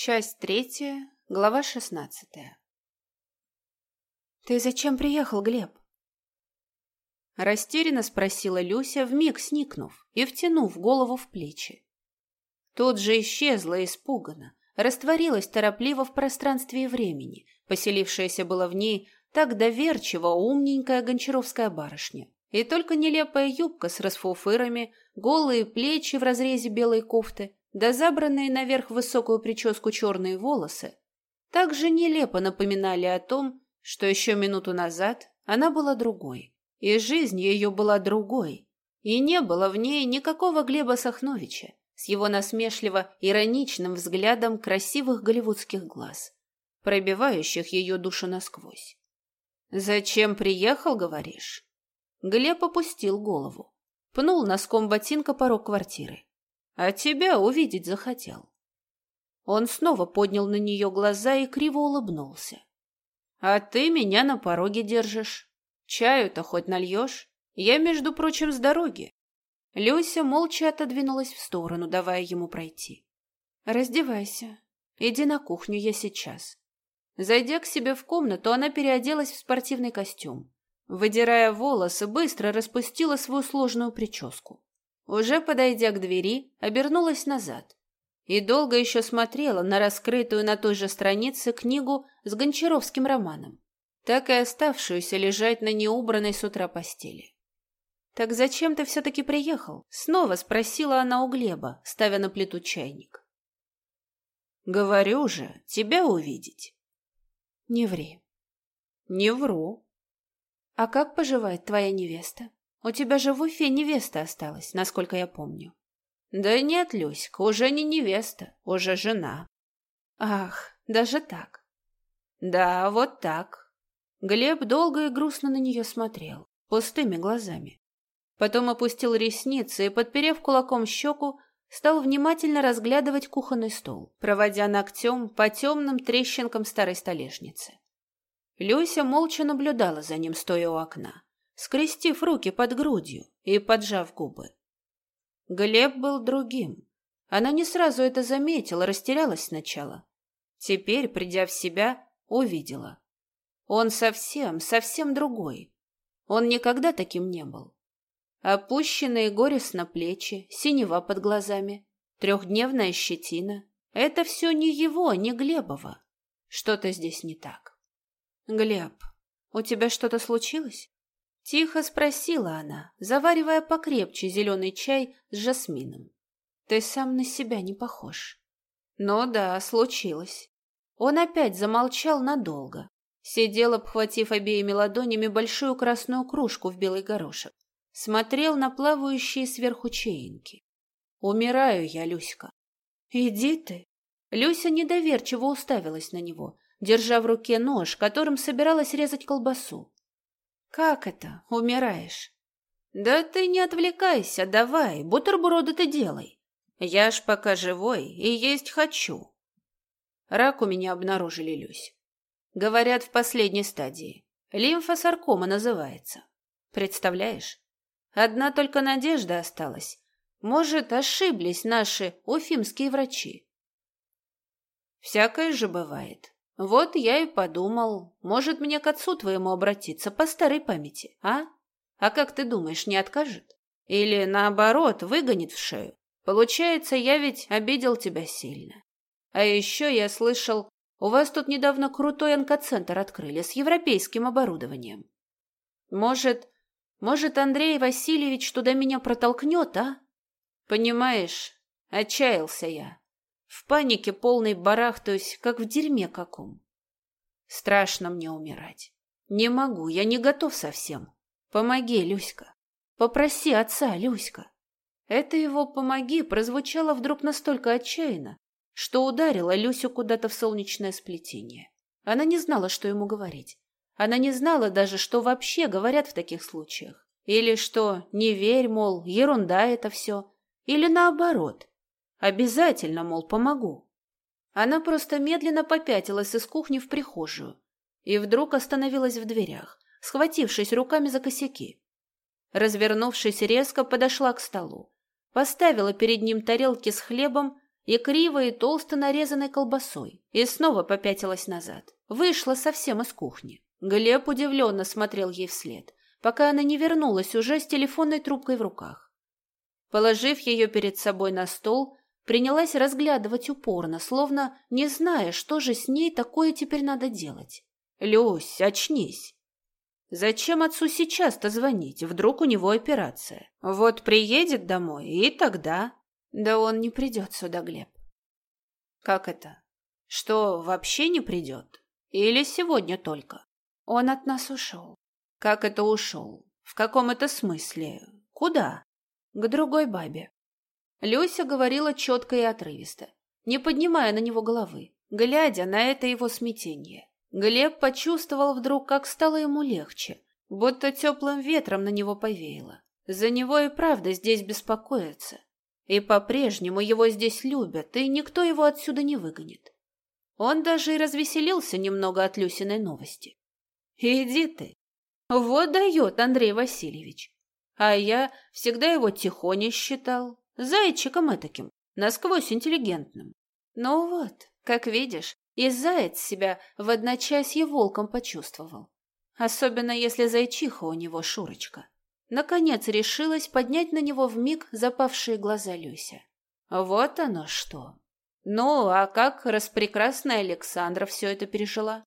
Часть третья, глава шестнадцатая. «Ты зачем приехал, Глеб?» Растерянно спросила Люся, вмиг сникнув и втянув голову в плечи. Тут же исчезла испуганно, растворилась торопливо в пространстве и времени, поселившаяся была в ней так доверчиво умненькая гончаровская барышня. И только нелепая юбка с расфуфырами, голые плечи в разрезе белой кофты, да забранные наверх высокую прическу черные волосы, также нелепо напоминали о том, что еще минуту назад она была другой, и жизнь ее была другой, и не было в ней никакого Глеба Сахновича с его насмешливо-ироничным взглядом красивых голливудских глаз, пробивающих ее душу насквозь. «Зачем приехал, говоришь?» Глеб опустил голову, пнул носком ботинка порог квартиры. А тебя увидеть захотел. Он снова поднял на нее глаза и криво улыбнулся. А ты меня на пороге держишь. Чаю-то хоть нальешь? Я, между прочим, с дороги. Люся молча отодвинулась в сторону, давая ему пройти. «Раздевайся. Иди на кухню, я сейчас». Зайдя к себе в комнату, она переоделась в спортивный костюм. Выдирая волосы, быстро распустила свою сложную прическу. Уже подойдя к двери, обернулась назад и долго еще смотрела на раскрытую на той же странице книгу с гончаровским романом, так и оставшуюся лежать на неубранной с утра постели. «Так зачем ты все-таки приехал?» — снова спросила она у Глеба, ставя на плиту чайник. «Говорю же, тебя увидеть». «Не ври». «Не вру». «А как поживает твоя невеста?» У тебя же в Уфе невеста осталась, насколько я помню. Да нет, Люська, уже не невеста, уже жена. Ах, даже так. Да, вот так. Глеб долго и грустно на нее смотрел, пустыми глазами. Потом опустил ресницы и, подперев кулаком щеку, стал внимательно разглядывать кухонный стол, проводя ногтем по темным трещинкам старой столешницы. Люся молча наблюдала за ним, стоя у окна скрестив руки под грудью и поджав губы. Глеб был другим. Она не сразу это заметила, растерялась сначала. Теперь, придя в себя, увидела. Он совсем, совсем другой. Он никогда таким не был. Опущенные горестно плечи, синева под глазами, трехдневная щетина. Это все не его, не Глебова. Что-то здесь не так. Глеб, у тебя что-то случилось? Тихо спросила она, заваривая покрепче зеленый чай с жасмином. Ты сам на себя не похож. Ну да, случилось. Он опять замолчал надолго. Сидел, обхватив обеими ладонями большую красную кружку в белый горошек. Смотрел на плавающие сверху чаинки. Умираю я, Люська. Иди ты. Люся недоверчиво уставилась на него, держа в руке нож, которым собиралась резать колбасу. «Как это? Умираешь?» «Да ты не отвлекайся, давай, бутерброды ты делай. Я ж пока живой и есть хочу». Рак у меня обнаружили, Люсь. Говорят, в последней стадии. Лимфосаркома называется. Представляешь? Одна только надежда осталась. Может, ошиблись наши уфимские врачи. Всякое же бывает. Вот я и подумал, может, мне к отцу твоему обратиться по старой памяти, а? А как ты думаешь, не откажет? Или, наоборот, выгонит в шею? Получается, я ведь обидел тебя сильно. А еще я слышал, у вас тут недавно крутой онкоцентр открыли с европейским оборудованием. Может, может, Андрей Васильевич туда меня протолкнет, а? Понимаешь, отчаялся я. В панике полной барахтаюсь, как в дерьме каком. Страшно мне умирать. Не могу, я не готов совсем. Помоги, Люська. Попроси отца, Люська. Это его «помоги» прозвучало вдруг настолько отчаянно, что ударило Люсю куда-то в солнечное сплетение. Она не знала, что ему говорить. Она не знала даже, что вообще говорят в таких случаях. Или что «не верь», мол, ерунда это все. Или наоборот, Обязательно, мол, помогу. Она просто медленно попятилась из кухни в прихожую и вдруг остановилась в дверях, схватившись руками за косяки. Развернувшись резко, подошла к столу, поставила перед ним тарелки с хлебом и криво и толсто нарезанной колбасой, и снова попятилась назад. Вышла совсем из кухни. Глеб удивленно смотрел ей вслед, пока она не вернулась уже с телефонной трубкой в руках. Положив ее перед собой на стол, принялась разглядывать упорно, словно не зная, что же с ней такое теперь надо делать. «Люсь, очнись!» Зачем отцу сейчас-то звонить? Вдруг у него операция. Вот приедет домой, и тогда... Да он не придет сюда, Глеб. Как это? Что, вообще не придет? Или сегодня только? Он от нас ушел. Как это ушел? В каком это смысле? Куда? К другой бабе. Люся говорила четко и отрывисто, не поднимая на него головы, глядя на это его смятение. Глеб почувствовал вдруг, как стало ему легче, будто теплым ветром на него повеяло. За него и правда здесь беспокоятся. И по-прежнему его здесь любят, и никто его отсюда не выгонит. Он даже и развеселился немного от Люсиной новости. «Иди ты! Вот дает Андрей Васильевич! А я всегда его тихоня считал, зайчиком этаким, насквозь интеллигентным. Ну вот, как видишь, и заяц себя в одночасье волком почувствовал. Особенно если зайчиха у него Шурочка. Наконец решилась поднять на него вмиг запавшие глаза Люся. Вот оно что. Ну, а как распрекрасная Александра все это пережила?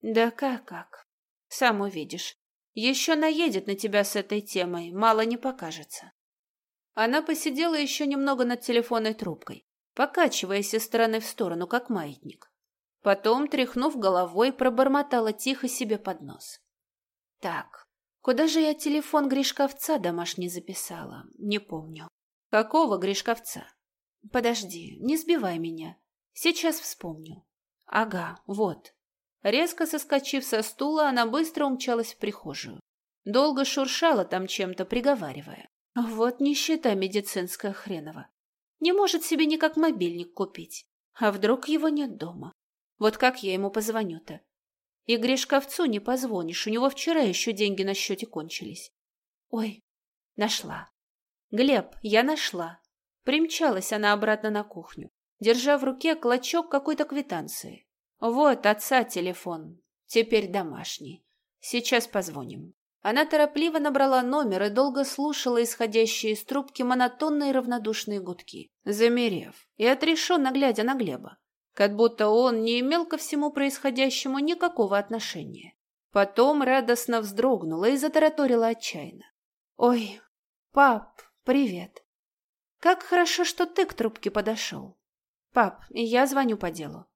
Да как-как. Сам увидишь. Еще наедет на тебя с этой темой, мало не покажется. Она посидела еще немного над телефонной трубкой, покачиваясь из стороны в сторону, как маятник. Потом, тряхнув головой, пробормотала тихо себе под нос. Так, куда же я телефон Гришковца домашний записала? Не помню. Какого Гришковца? Подожди, не сбивай меня. Сейчас вспомню. Ага, вот. Резко соскочив со стула, она быстро умчалась в прихожую. Долго шуршала там чем-то, приговаривая. Вот нищета медицинская хренова. Не может себе никак мобильник купить. А вдруг его нет дома? Вот как я ему позвоню-то? И Гришковцу не позвонишь, у него вчера еще деньги на счете кончились. Ой, нашла. Глеб, я нашла. Примчалась она обратно на кухню, держа в руке клочок какой-то квитанции. Вот отца телефон, теперь домашний. Сейчас позвоним. Она торопливо набрала номер и долго слушала исходящие из трубки монотонные равнодушные гудки, замерев и отрешенно глядя на Глеба как будто он не имел ко всему происходящему никакого отношения. Потом радостно вздрогнула и затараторила отчаянно. «Ой, пап, привет. Как хорошо, что ты к трубке подошел. Пап, я звоню по делу.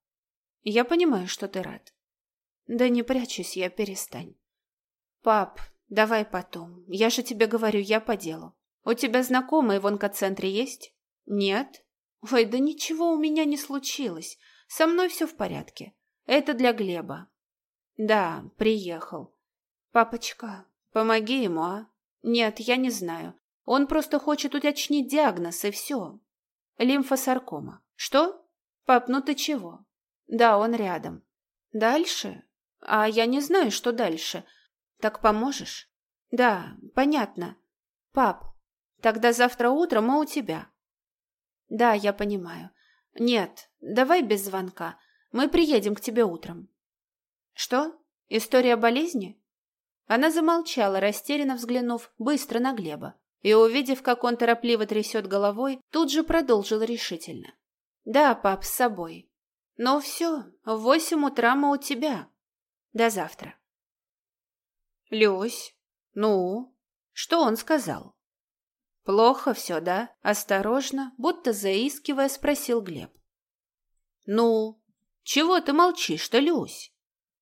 Я понимаю, что ты рад. Да не прячусь я, перестань. Пап, давай потом. Я же тебе говорю, я по делу. У тебя знакомые в онкоцентре есть? Нет? Ой, да ничего у меня не случилось. Со мной все в порядке. Это для Глеба. Да, приехал. Папочка, помоги ему, а? Нет, я не знаю. Он просто хочет уточнить диагноз, и все. Лимфосаркома. Что? Пап, ну ты чего? Да, он рядом. Дальше? А я не знаю, что дальше. Так поможешь? Да, понятно. Пап, тогда завтра утром мы у тебя. Да, я понимаю. Нет, давай без звонка. Мы приедем к тебе утром. Что? История болезни? Она замолчала, растерянно взглянув быстро на Глеба, и, увидев, как он торопливо трясет головой, тут же продолжила решительно. «Да, пап, с собой. Но все, в восемь утра мы у тебя. До завтра». «Люсь, ну, что он сказал?» «Плохо все, да?» – осторожно, будто заискивая, спросил Глеб. «Ну, чего ты молчишь-то, Люсь?»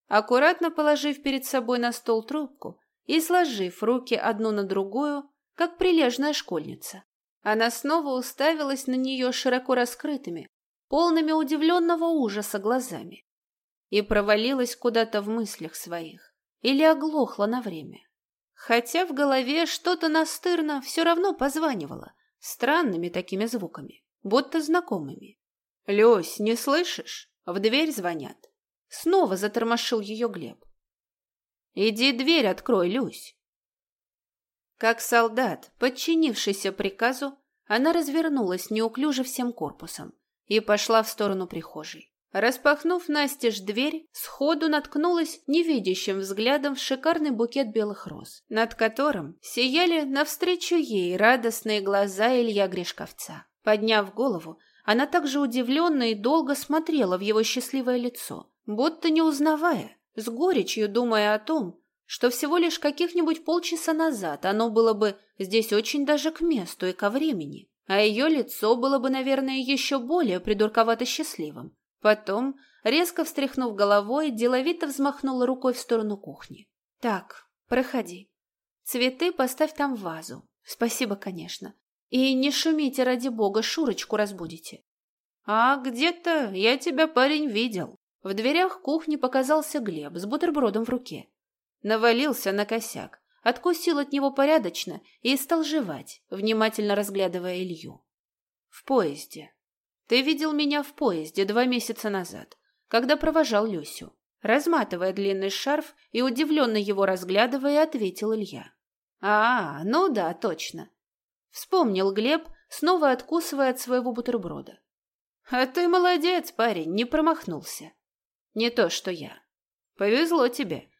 Аккуратно положив перед собой на стол трубку и сложив руки одну на другую, как прилежная школьница, она снова уставилась на нее широко раскрытыми, полными удивленного ужаса глазами и провалилась куда-то в мыслях своих или оглохла на время. Хотя в голове что-то настырно все равно позванивало, странными такими звуками, будто знакомыми. «Люсь, не слышишь? В дверь звонят». Снова затормошил ее Глеб. «Иди дверь открой, Люсь». Как солдат, подчинившийся приказу, она развернулась неуклюже всем корпусом и пошла в сторону прихожей. Распахнув настежь дверь, сходу наткнулась невидящим взглядом в шикарный букет белых роз, над которым сияли навстречу ей радостные глаза Илья Гришковца. Подняв голову, она также удивленно и долго смотрела в его счастливое лицо, будто не узнавая, с горечью думая о том, что всего лишь каких-нибудь полчаса назад оно было бы здесь очень даже к месту и ко времени, а ее лицо было бы, наверное, еще более придурковато счастливым. Потом, резко встряхнув головой, деловито взмахнула рукой в сторону кухни. «Так, проходи. Цветы поставь там в вазу. Спасибо, конечно. И не шумите, ради бога, Шурочку разбудите». «А где-то я тебя, парень, видел». В дверях кухни показался Глеб с бутербродом в руке. Навалился на косяк, откусил от него порядочно и стал жевать, внимательно разглядывая Илью. В поезде. Ты видел меня в поезде два месяца назад, когда провожал Люсю. Разматывая длинный шарф и удивленно его разглядывая, ответил Илья. «А, ну да, точно». Вспомнил Глеб, снова откусывая от своего бутерброда. «А ты молодец, парень, не промахнулся. Не то, что я. Повезло тебе.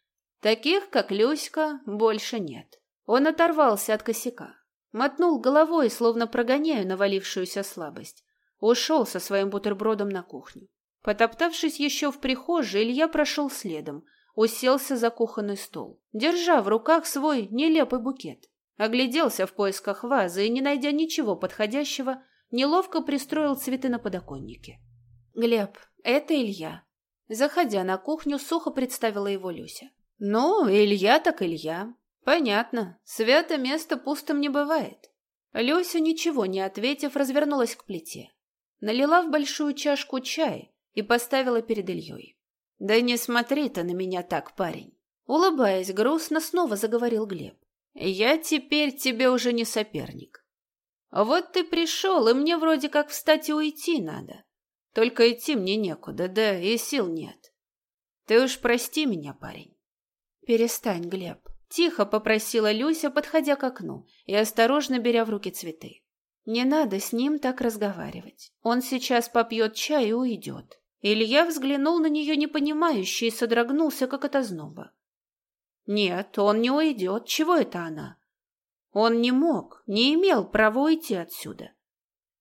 Таких, как Люська, больше нет». Он оторвался от косяка, мотнул головой, словно прогоняя навалившуюся слабость, ушел со своим бутербродом на кухню. Потоптавшись еще в прихожей, Илья прошел следом, уселся за кухонный стол, держа в руках свой нелепый букет. Огляделся в поисках вазы и, не найдя ничего подходящего, неловко пристроил цветы на подоконнике. «Глеб, это Илья». Заходя на кухню, сухо представила его Люся. «Ну, Илья так Илья. Понятно, свято место пустым не бывает». Люся, ничего не ответив, развернулась к плите налила в большую чашку чай и поставила перед Ильей. «Да не смотри ты на меня так, парень!» Улыбаясь грустно, снова заговорил Глеб. «Я теперь тебе уже не соперник. Вот ты пришел, и мне вроде как встать и уйти надо. Только идти мне некуда, да и сил нет. Ты уж прости меня, парень». «Перестань, Глеб», — тихо попросила Люся, подходя к окну и осторожно беря в руки цветы. Не надо с ним так разговаривать. Он сейчас попьет чай и уйдет. Илья взглянул на нее непонимающе и содрогнулся, как от озноба. Нет, он не уйдет. Чего это она? Он не мог, не имел права уйти отсюда.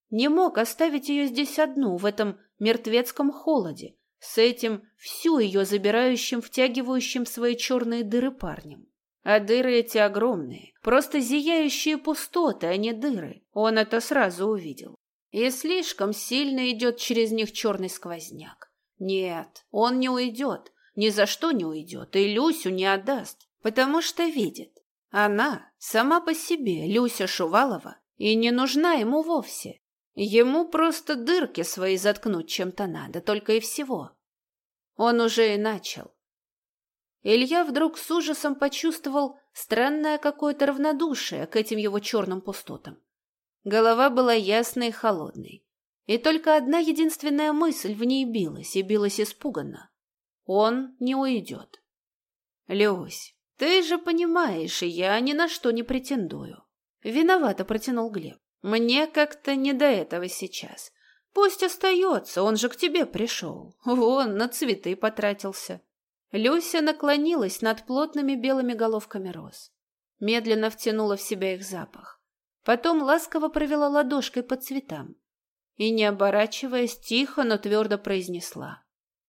Не мог оставить ее здесь одну, в этом мертвецком холоде, с этим всю ее забирающим, втягивающим свои черные дыры парнем. А дыры эти огромные, просто зияющие пустоты, а не дыры. Он это сразу увидел. И слишком сильно идет через них черный сквозняк. Нет, он не уйдет, ни за что не уйдет, и Люсю не отдаст, потому что видит. Она сама по себе, Люся Шувалова, и не нужна ему вовсе. Ему просто дырки свои заткнуть чем-то надо, только и всего. Он уже и начал. Илья вдруг с ужасом почувствовал странное какое-то равнодушие к этим его черным пустотам. Голова была ясной и холодной. И только одна единственная мысль в ней билась, и билась испуганно. Он не уйдет. Люсь, ты же понимаешь, я ни на что не претендую. Виновато протянул Глеб. Мне как-то не до этого сейчас. Пусть остается, он же к тебе пришел. Вон, на цветы потратился. Люся наклонилась над плотными белыми головками роз. Медленно втянула в себя их запах. Потом ласково провела ладошкой по цветам. И, не оборачиваясь, тихо, но твердо произнесла.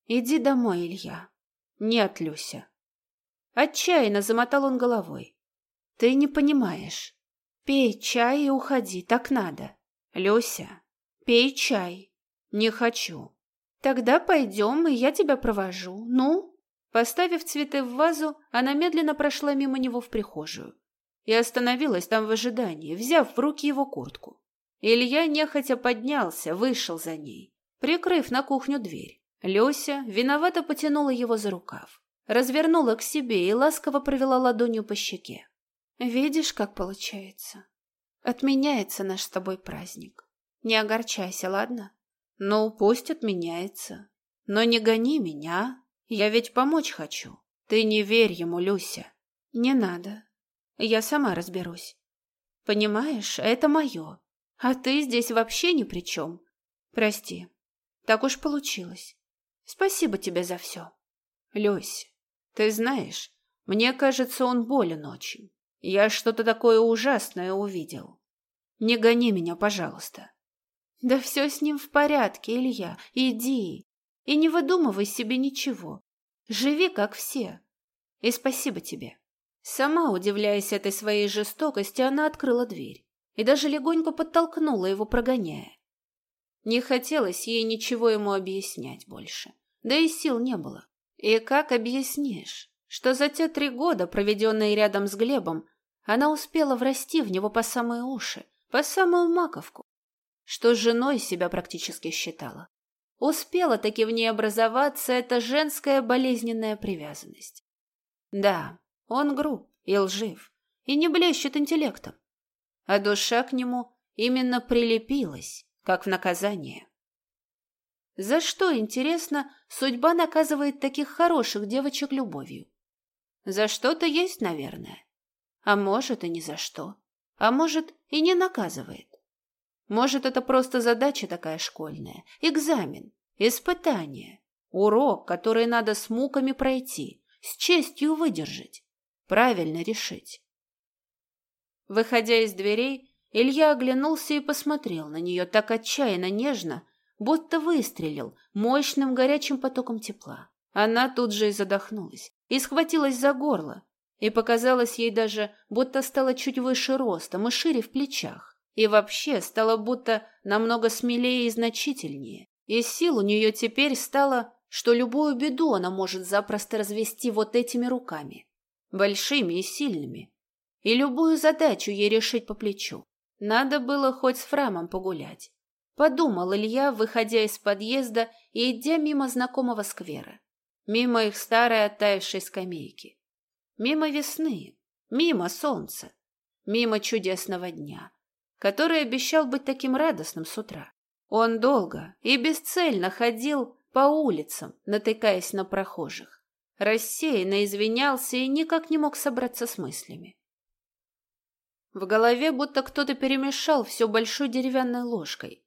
«Иди домой, Илья». «Нет, Люся». Отчаянно замотал он головой. «Ты не понимаешь. Пей чай и уходи, так надо. Люся, пей чай». «Не хочу». «Тогда пойдем, и я тебя провожу. Ну?» Поставив цветы в вазу, она медленно прошла мимо него в прихожую и остановилась там в ожидании, взяв в руки его куртку. Илья нехотя поднялся, вышел за ней, прикрыв на кухню дверь. Люся виновато потянула его за рукав, развернула к себе и ласково провела ладонью по щеке. «Видишь, как получается? Отменяется наш с тобой праздник. Не огорчайся, ладно? Ну, пусть отменяется. Но не гони меня, я ведь помочь хочу. Ты не верь ему, Люся. Не надо. Я сама разберусь. Понимаешь, это мое. А ты здесь вообще ни при чем. Прости, Так уж получилось. Спасибо тебе за все. Люся, ты знаешь, мне кажется, он болен очень. Я что-то такое ужасное увидел. Не гони меня, пожалуйста. Да все с ним в порядке, Илья. Иди. И не выдумывай себе ничего. Живи, как все. И спасибо тебе. Сама, удивляясь этой своей жестокости, она открыла дверь и даже легонько подтолкнула его, прогоняя. Не хотелось ей ничего ему объяснять больше. Да и сил не было. И как объяснишь, что за те три года, проведенные рядом с Глебом, она успела врасти в него по самые уши, по самую маковку, что женой себя практически считала. Успела таки в ней образоваться эта женская болезненная привязанность. Да, он груб и лжив, и не блещет интеллектом, а душа к нему именно прилепилась, как в наказание. За что, интересно, судьба наказывает таких хороших девочек любовью? За что-то есть, наверное. А может, и не за что. А может, и не наказывает. Может, это просто задача такая школьная, экзамен, испытание, урок, который надо с муками пройти, с честью выдержать, правильно решить. Выходя из дверей, Илья оглянулся и посмотрел на нее так отчаянно нежно, будто выстрелил мощным горячим потоком тепла. Она тут же и задохнулась, и схватилась за горло, и показалось ей даже, будто стала чуть выше ростом и шире в плечах, и вообще стала будто намного смелее и значительнее. И сил у нее теперь стало, что любую беду она может запросто развести вот этими руками, большими и сильными, и любую задачу ей решить по плечу. Надо было хоть с Фрамом погулять. Подумал Илья, выходя из подъезда и идя мимо знакомого сквера. Мимо их старой оттаившей скамейки. Мимо весны, мимо солнца, мимо чудесного дня, который обещал быть таким радостным с утра. Он долго и бесцельно ходил по улицам, натыкаясь на прохожих. Рассеянно извинялся и никак не мог собраться с мыслями. В голове будто кто-то перемешал все большой деревянной ложкой,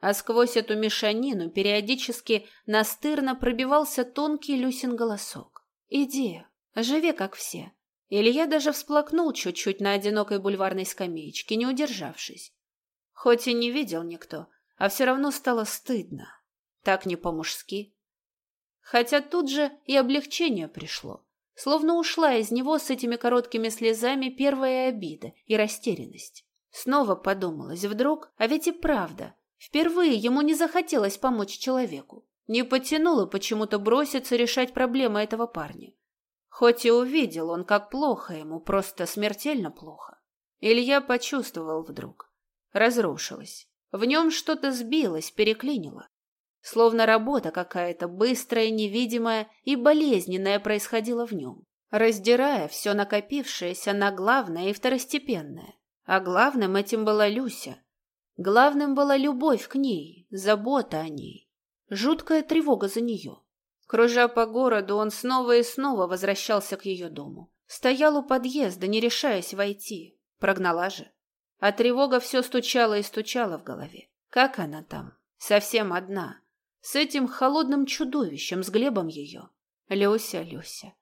а сквозь эту мешанину периодически настырно пробивался тонкий Люсин голосок. «Иди, живи, как все». Илья даже всплакнул чуть-чуть на одинокой бульварной скамеечке, не удержавшись. Хоть и не видел никто, а все равно стало стыдно. Так не по-мужски. Хотя тут же и облегчение пришло. Словно ушла из него с этими короткими слезами первая обида и растерянность. Снова подумалось вдруг, а ведь и правда, впервые ему не захотелось помочь человеку. Не потянуло почему-то броситься решать проблемы этого парня. Хоть и увидел он, как плохо ему, просто смертельно плохо. Илья почувствовал вдруг. Разрушилось. В нем что-то сбилось, переклинило. Словно работа какая-то быстрая, невидимая и болезненная происходила в нем, раздирая все накопившееся на главное и второстепенное. А главным этим была Люся. Главным была любовь к ней, забота о ней, жуткая тревога за нее. Кружа по городу, он снова и снова возвращался к ее дому. Стоял у подъезда, не решаясь войти. Прогнала же. А тревога все стучала и стучала в голове. Как она там? Совсем одна с этим холодным чудовищем, с Глебом ее. Люся, Люся.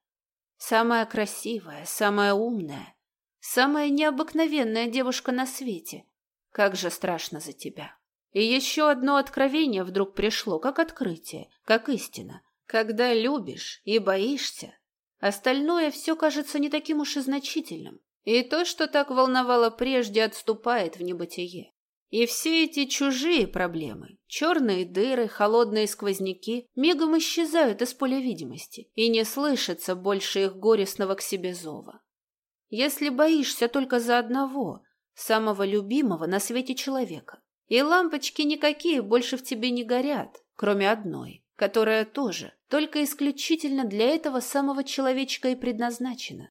Самая красивая, самая умная, самая необыкновенная девушка на свете. Как же страшно за тебя. И еще одно откровение вдруг пришло, как открытие, как истина. Когда любишь и боишься, остальное все кажется не таким уж и значительным. И то, что так волновало прежде, отступает в небытие. И все эти чужие проблемы, черные дыры, холодные сквозняки, мигом исчезают из поля видимости, и не слышится больше их горестного к себе зова. Если боишься только за одного, самого любимого на свете человека, и лампочки никакие больше в тебе не горят, кроме одной, которая тоже только исключительно для этого самого человечка и предназначена.